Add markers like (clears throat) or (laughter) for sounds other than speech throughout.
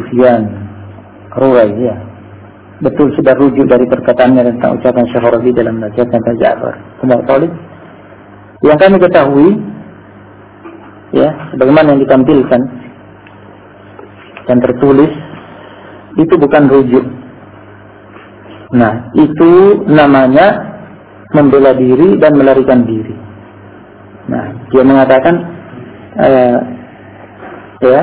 Sufyan Ruwai ya. Betul sudah rujuk dari perkataannya tentang ucapan Syekh Rabi dalam nasihat tentang Ja'far Umar Talib. Yang kami ketahui ya, sebagaimana yang ditampilkan dan tertulis itu bukan rujuk. Nah, itu namanya membela diri dan melarikan diri. Nah, dia mengatakan eh, ya,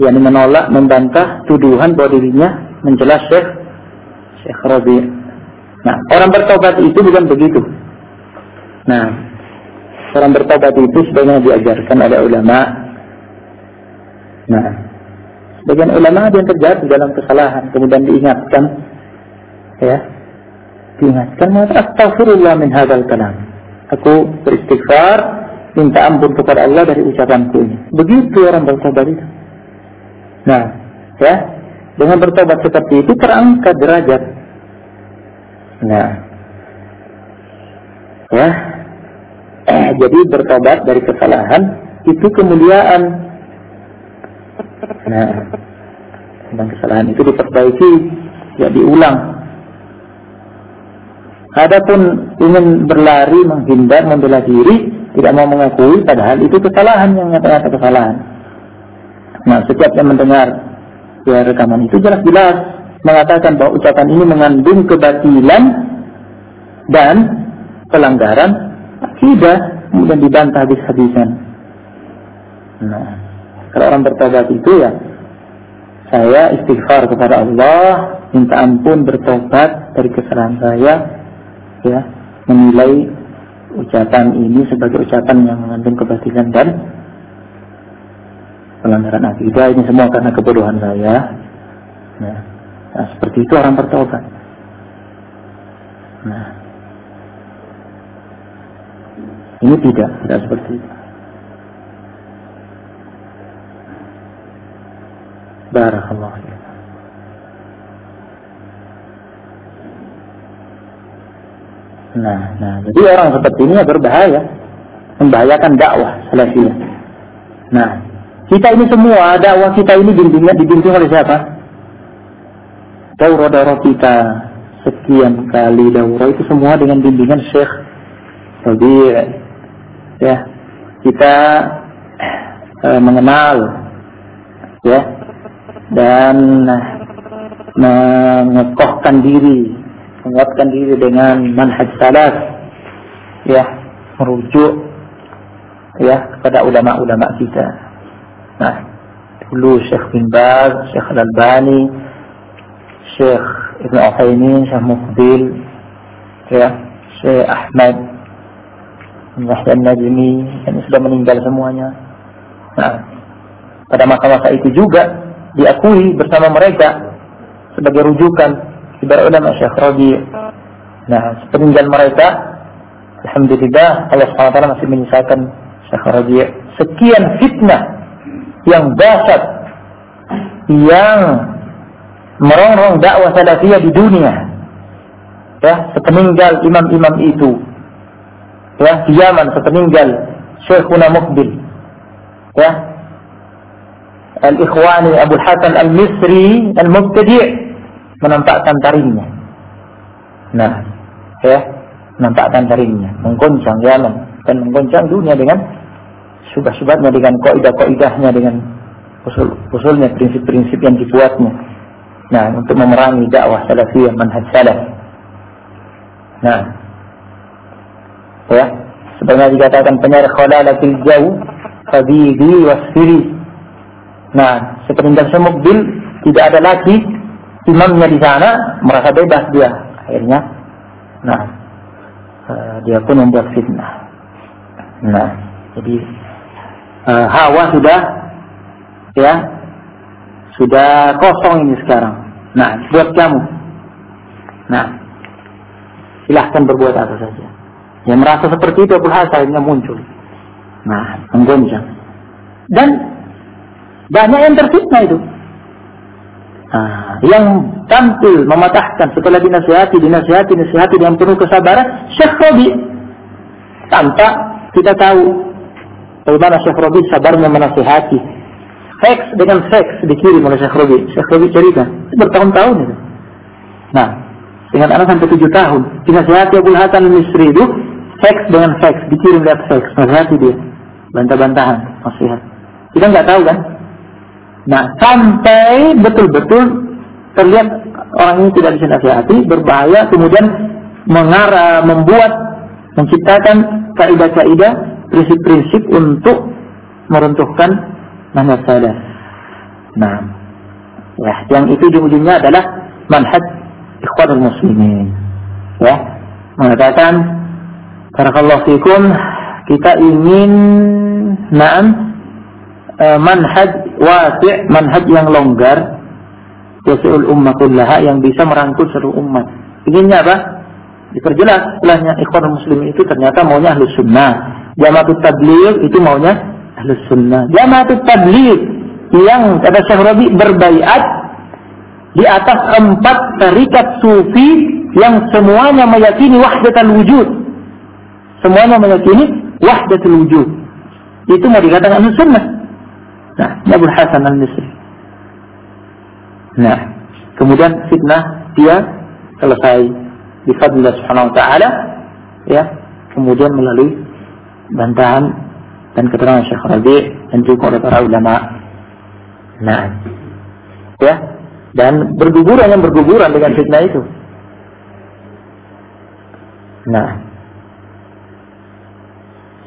yang menolak, membantah tuduhan bahwa dirinya menjelas Syekh Syekh Rabi. Nah, orang bertobat itu bukan begitu. Nah, orang bertobat itu sebagaimana diajarkan oleh ulama. Nah, sebagian ulama yang terjatuh dalam kesalahan kemudian diingatkan ya diingatkan mengatakan astagfirullah min hadzal kalam. Aku beristighfar, minta ampun kepada Allah dari ucapanku ini. Begitu orang bertobat itu. Nah, ya, dengan bertobat seperti itu terangkat derajat. Nah, ya, eh, jadi bertobat dari kesalahan itu kemuliaan. Nah, tentang kesalahan itu diperbaiki, ya diulang Adapun ingin berlari, menghindar, membela diri, tidak mau mengakui, padahal itu kesalahan yang nyata-nyata kesalahan. Nah, setiap yang mendengar ya, rekaman itu jelas-jelas mengatakan bahwa ucapan ini mengandung kebatilan dan pelanggaran akidah, kemudian dibantah habis-habisan. Nah, kalau orang bertobat itu ya, saya istighfar kepada Allah, minta ampun, bertobat dari kesalahan saya, ya menilai ucapan ini sebagai ucapan yang mengandung kebatilan dan pelanggaran akidah ini semua karena kebodohan saya. Nah, nah seperti itu orang bertobat. Nah, ini tidak, tidak seperti itu. Barakallahu Nah, nah, jadi orang seperti ini berbahaya, membahayakan dakwah salafiyah. Nah, kita ini semua dakwah kita ini dibimbing dibimbing oleh siapa? Daurah-daurah kita. Sekian kali daurah. Itu semua dengan bimbingan Syekh Rabi. Ya. Kita eh, mengenal ya. Dan mengekohkan diri menguatkan diri dengan manhaj salaf ya. Merujuk ya kepada ulama-ulama kita nah dulu Syekh bin Baz Syekh Al-Albani Syekh Ibn Uthaymin Syekh Muqbil ya Syekh Ahmad Yahya Najmi yang sudah meninggal semuanya nah pada masa-masa itu juga diakui bersama mereka sebagai rujukan ibarat ulama Syekh Rabi. Nah, sepeninggal mereka, Alhamdulillah Allah SWT masih menyisakan Syekh Rabi. Sekian fitnah yang dahsyat yang merongrong dakwah salafiyah di dunia. Ya, sepeninggal imam-imam itu. Ya, di Yaman sepeninggal Syekhuna Muqbil. Ya, Al-Ikhwani Abu Hasan Al-Misri Al-Mubtadi' menampakkan taringnya. Nah, ya, menampakkan taringnya, menggoncang Yaman dan menggoncang dunia dengan subah-subahnya dengan kaidah-kaidahnya dengan usul-usulnya prinsip-prinsip yang dibuatnya. Nah, untuk memerangi dakwah salafiyah manhaj salaf. Nah, ya, sebenarnya dikatakan penyari khalalatil jauh, habibi wasfiri. Nah, sepeninggal semukbil tidak ada lagi imamnya di sana merasa bebas dia akhirnya nah uh, dia pun membuat fitnah nah jadi uh, hawa sudah ya sudah kosong ini sekarang. Nah buat kamu. Nah silahkan berbuat apa saja. Yang merasa seperti itu Abu akhirnya muncul. Nah menggoncang. Dan banyak yang terfitnah itu. Nah, yang tampil mematahkan setelah dinasihati, dinasihati, dinasihati dengan penuh kesabaran, Syekh. Tanpa kita tahu bagaimana Syekh Robi sabarnya menasihati. Seks dengan seks dikirim oleh Syekh Robi. Syekh Robi cerita. Bertahun-tahun itu. Nah, dengan anak sampai tujuh tahun. Dinasihati Abu Hasan Misri itu seks dengan seks. Dikirim lihat seks. Nasihati dia. Bantah-bantahan. Nasihat. Kita nggak tahu kan? Nah, sampai betul-betul terlihat orang ini tidak bisa nasihati, berbahaya, kemudian mengarah, membuat, menciptakan kaidah-kaidah, prinsip-prinsip untuk meruntuhkan manhaj salaf. Nah, ya, yang itu ujung-ujungnya adalah manhaj ikhwanul muslimin. Ya, mengatakan barakallahu fikum kita ingin na'am uh, manhaj wasi' manhaj yang longgar yasi'ul ummah kullaha yang bisa merangkul seluruh umat. Inginnya apa? Diperjelas setelahnya ikhwan muslimin itu ternyata maunya ahlu sunnah. Jamaatut tabligh itu maunya ahlu sunnah. Jamaatut tabligh yang kata Syekh Rabi berbaiat di atas empat tarikat sufi yang semuanya meyakini wahdatul wujud. Semuanya meyakini wahdatul wujud. Itu mau dikatakan ahlu sunnah. Nah, Abu Hasan al-Misri. Nah, kemudian fitnah dia selesai di fadlillah subhanahu wa ta'ala ya, kemudian melalui bantahan dan keterangan Syekh Rabi dan juga oleh para ulama. Nah, ya, dan berguguran yang berguguran dengan fitnah itu. Nah,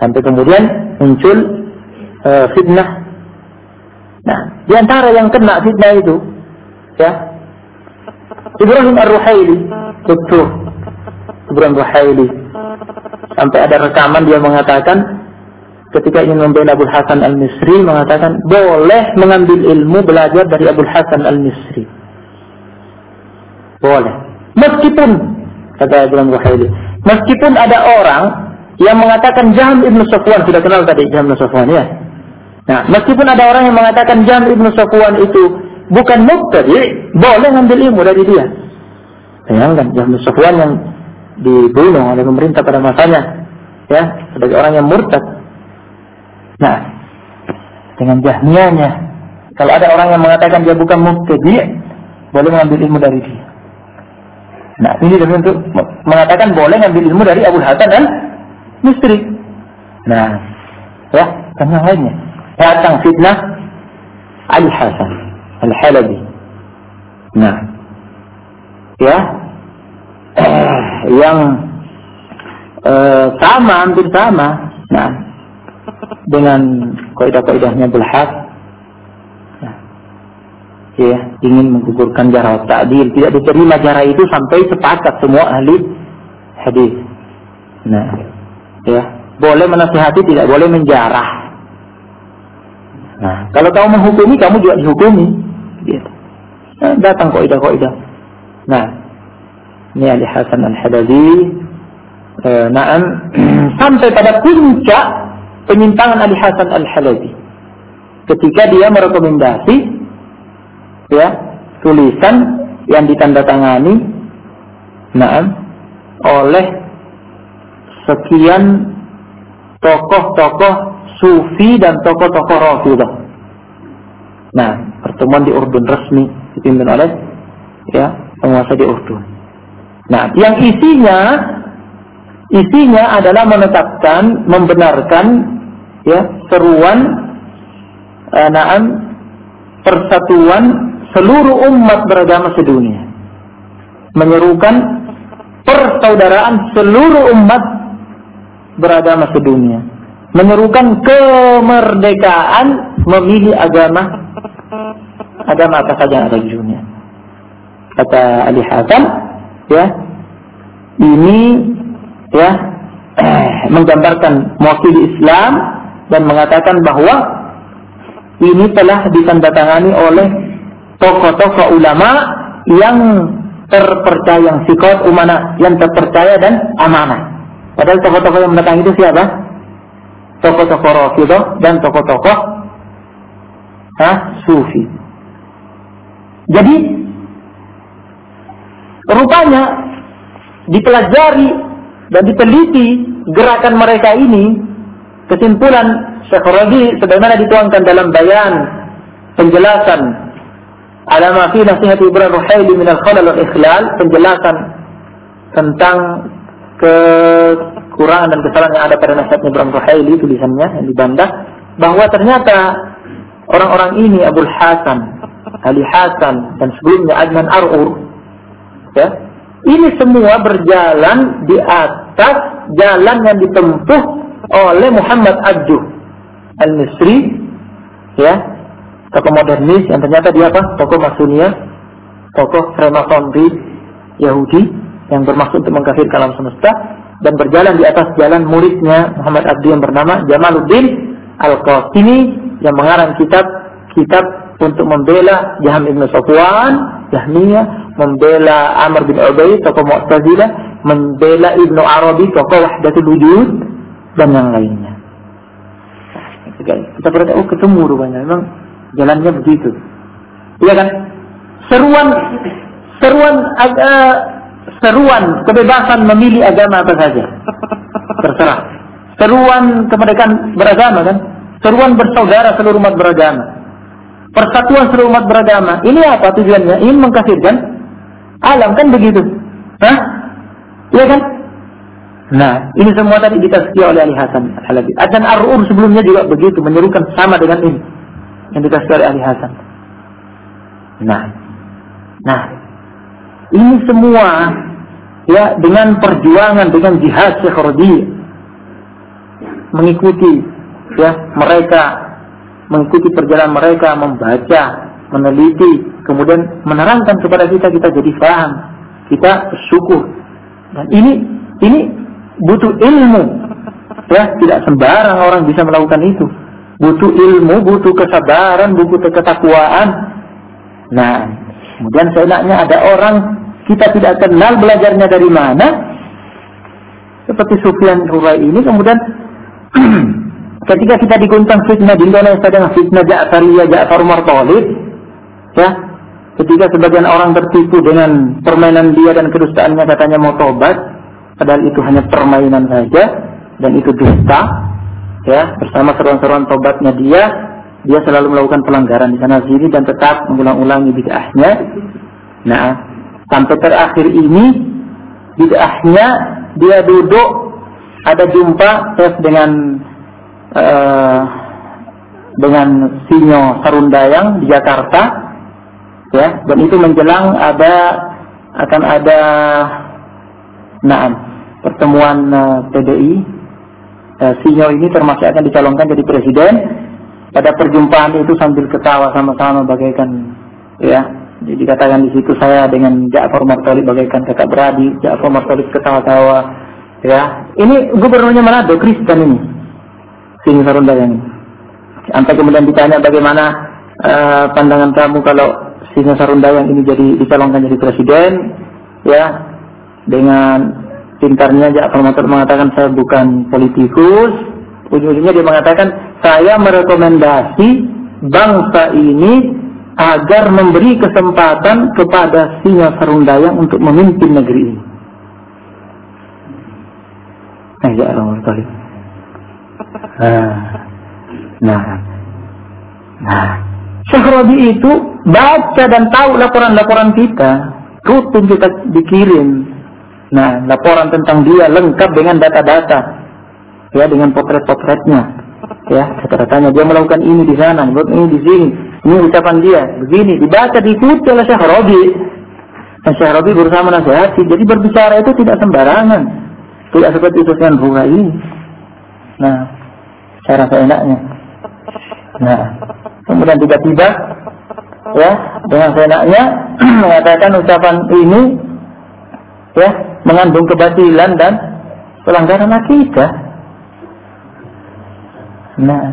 sampai kemudian muncul uh, fitnah. Nah, di antara yang kena fitnah itu ya Ibrahim Ar-Ruhaili Ibrahim Ar-Ruhaili sampai ada rekaman dia mengatakan ketika ingin membela Abu Hasan Al-Misri mengatakan boleh mengambil ilmu belajar dari Abu Hasan Al-Misri. Boleh. Meskipun kata Ibrahim Ruhaili meskipun ada orang yang mengatakan Jam Ibnu Safwan sudah kenal tadi Jam Ibnu Safwan ya? Nah meskipun ada orang yang mengatakan Jam Ibnu Safwan itu bukan mubtadi, boleh ngambil ilmu dari dia. Bayangkan Jahmi Sufyan yang dibunuh oleh pemerintah pada masanya, ya, sebagai orang yang murtad. Nah, dengan jahmianya, kalau ada orang yang mengatakan dia bukan mubtadi, boleh mengambil ilmu dari dia. Nah, ini demi untuk mengatakan boleh ngambil ilmu dari Abu Hasan dan Mistri. Nah, ya, dan yang lainnya. Datang fitnah Ali Hasan. Al-Halabi. Nah, ya, (clears throat) yang eh, sama, hampir sama. Nah, dengan kaidah-kaidahnya Bulhaq, nah, ya, ingin menggugurkan jarah ta'dil. Tidak diterima jarah itu sampai sepakat semua ahli hadis. Nah, ya, boleh menasihati, tidak boleh menjarah. Nah, kalau kamu menghukumi, kamu juga dihukumi. Gitu. Nah, datang kaidah-kaidah. Nah, ini Ali Hasan Al-Hadazi eh, Naam. (clears throat) Sampai pada puncak penyimpangan Ali Hasan Al-Halabi ketika dia merekomendasi ya tulisan yang ditandatangani naam oleh sekian tokoh-tokoh sufi dan tokoh-tokoh rafidah Nah, pertemuan di Urdun resmi dipimpin oleh ya penguasa di Urdun. Nah, yang isinya isinya adalah menetapkan, membenarkan ya seruan uh, naam persatuan seluruh umat beragama sedunia. Menyerukan persaudaraan seluruh umat beragama sedunia. Menyerukan kemerdekaan memilih agama agama apa saja yang ada di dunia. Kata Ali Hasan, ya, ini ya (clears throat) menggambarkan mewakili Islam dan mengatakan bahwa ini telah ditandatangani oleh tokoh-tokoh ulama yang terpercaya, yang sikot umana, yang terpercaya dan amanah. Padahal tokoh-tokoh yang mendatangi itu siapa? Tokoh-tokoh Rafidah dan tokoh-tokoh Sufi. Jadi rupanya dipelajari dan diteliti gerakan mereka ini kesimpulan Syekh sebagaimana dituangkan dalam bayan penjelasan alama fi nasihat Ibrahim Ruhaili min al-khalal wal ikhlal, penjelasan tentang kekurangan dan kesalahan yang ada pada nasihat Ibrahim Ruhaili tulisannya yang dibantah bahwa ternyata orang-orang ini Abdul Hasan, Ali Hasan dan sebelumnya Adnan Arur ya. Ini semua berjalan di atas jalan yang ditempuh oleh Muhammad Abduh Al-Misri ya. Tokoh modernis yang ternyata dia apa? Tokoh Masunia tokoh Freemasonry Yahudi yang bermaksud untuk mengkafirkan alam semesta dan berjalan di atas jalan muridnya Muhammad Abdi yang bernama Jamaluddin Al-Qasimi yang mengarang kitab kitab untuk membela Jaham Ibn Safwan, Jahmiyah, membela Amr bin Ubay, tokoh Mu'tazilah, membela Ibnu Arabi, tokoh Wahdatul Wujud, dan yang lainnya. Kita berkata, oh ketemu rupanya. Memang jalannya begitu. Iya kan? Seruan, seruan uh, seruan kebebasan memilih agama apa saja. Terserah. Seruan kemerdekaan beragama kan? Seruan bersaudara seluruh umat beragama. Persatuan seluruh umat beragama. Ini apa tujuannya? Ini mengkafirkan alam kan begitu. Hah? Iya kan? Nah, ini semua tadi ditazkiyah oleh Ali Hasan Al-Halabi. Dan Ar-Ur sebelumnya juga begitu, menyerukan sama dengan ini yang dikasih oleh Ali Hasan. Nah, nah, ini semua ya dengan perjuangan dengan jihad Syekh mengikuti ya mereka mengikuti perjalanan mereka membaca meneliti kemudian menerangkan kepada kita kita jadi paham kita syukur dan ini ini butuh ilmu. Ya tidak sembarang orang bisa melakukan itu. Butuh ilmu butuh kesabaran butuh ketakwaan. Nah kemudian seenaknya ada orang kita tidak kenal belajarnya dari mana. Seperti Sufyan Rurai ini kemudian (clears throat) ketika kita diguncang fitnah di Indonesia dengan fitnah Ja'fariyah Ja'far Umar Talib ya. Ketika sebagian orang tertipu dengan permainan dia dan kedustaannya katanya mau tobat padahal itu hanya permainan saja dan itu dusta ya. Bersama seruan-seruan tobatnya dia dia selalu melakukan pelanggaran di sana sini dan tetap mengulang-ulangi bid'ahnya. Nah sampai terakhir ini bid'ahnya dia duduk ada jumpa dengan uh, dengan Sinyo Sarundayang di Jakarta ya dan itu menjelang ada akan ada nah pertemuan eh, PDI uh, eh, Sinyo ini termasuk akan dicalonkan jadi presiden. Pada perjumpaan itu sambil ketawa sama-sama bagaikan ya jadi dikatakan di situ saya dengan Ja'far Martoli bagaikan kakak beradik Ja'far Martoli ketawa-tawa ya. Ini gubernurnya Manado Kristen ini Sini Sarundayang. Sampai kemudian ditanya bagaimana uh, pandangan kamu kalau Sini Sarundayang ini jadi dicalonkan jadi presiden, ya dengan pintarnya Ja'far Matur mengatakan saya bukan politikus, ujung-ujungnya dia mengatakan saya merekomendasi bangsa ini agar memberi kesempatan kepada Singa Sarundayang untuk memimpin negeri ini. Nah, ya Allah, Nah, nah, nah. Syekh itu baca dan tahu laporan-laporan kita, rutin kita dikirim. Nah, laporan tentang dia lengkap dengan data-data, ya dengan potret-potretnya, ya kata-katanya dia melakukan ini di sana, buat ini di sini, ini ucapan dia, begini dibaca diikuti oleh Syekh Rabi. Dan Syekh Rabi berusaha menasihati, jadi berbicara itu tidak sembarangan, tidak seperti Sufyan ini. Nah, cara seenaknya. Nah, kemudian tiba-tiba ya dengan seenaknya (clears throat) mengatakan ucapan ini ya mengandung kebatilan dan pelanggaran akidah. Nah,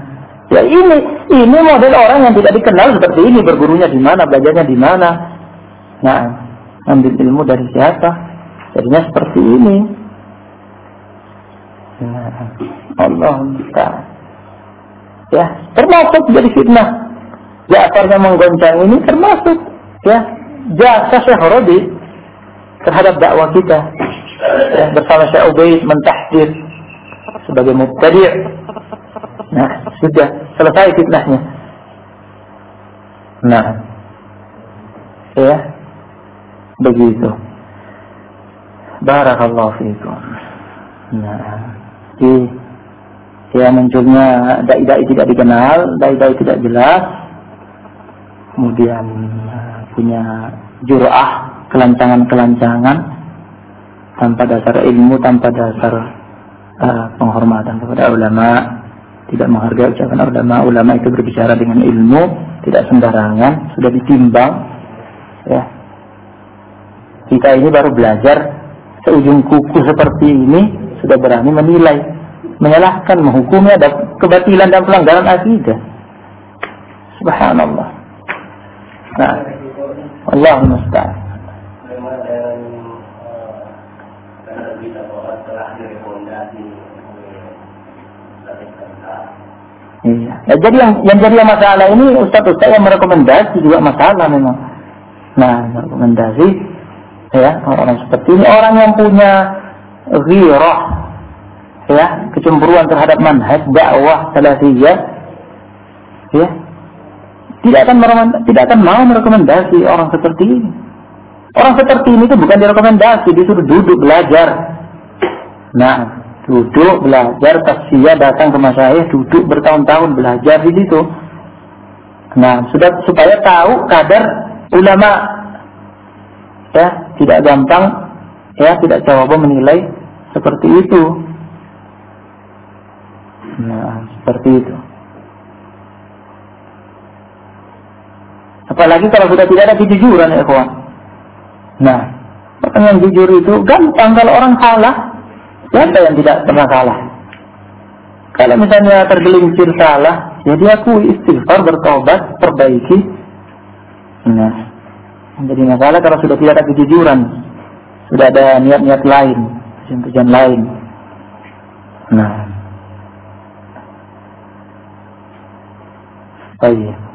ya ini ini model orang yang tidak dikenal seperti ini bergurunya di mana, belajarnya di mana. Nah, ambil ilmu dari siapa? Jadinya seperti ini. Nah, Allah Ta'ala. Ya, termasuk jadi fitnah. Ja'far yang menggoncang ini termasuk ya jasa Syekh Rodi terhadap dakwah kita. Ya, bersama Syekh Ubaid mentahdir sebagai mubtadi'. Nah, sudah selesai fitnahnya. Nah, ya, begitu. Barakallahu fiikum. Nah, di ya munculnya dai-dai tidak dikenal, dai-dai tidak jelas, kemudian punya jurah, kelancangan-kelancangan tanpa dasar ilmu, tanpa dasar uh, penghormatan kepada ulama, tidak menghargai ucapan ulama. Ulama itu berbicara dengan ilmu, tidak sembarangan, sudah ditimbang. Ya. Kita ini baru belajar seujung kuku seperti ini sudah berani menilai, menyalahkan, menghukumi ada kebatilan dan pelanggaran akidah. Subhanallah. Nah, Allah musta'an. Iya. Ya, jadi yang yang jadi masalah ini Ustaz Ustaz yang merekomendasi juga masalah memang. Nah, rekomendasi ya orang-orang seperti ini orang yang punya ghirah ya kecemburuan terhadap manhaj dakwah salafiyah ya tidak akan tidak akan mau merekomendasi orang seperti ini. Orang seperti ini itu bukan direkomendasi, disuruh duduk belajar. Nah, duduk belajar tafsir datang ke masyayikh duduk bertahun-tahun belajar di situ. Nah, sudah supaya tahu kadar ulama ya tidak gampang ya tidak coba menilai seperti itu. Nah, seperti itu. Apalagi kalau sudah tidak ada kejujuran ya kawan. Nah, yang jujur itu gampang kalau orang salah. Siapa yang tidak pernah salah? Kalau misalnya tergelincir salah, ya akui istighfar, bertobat, perbaiki. Nah, menjadi masalah kalau sudah tidak ada kejujuran. Sudah ada niat-niat lain, tujuan-tujuan lain. Nah. طيب.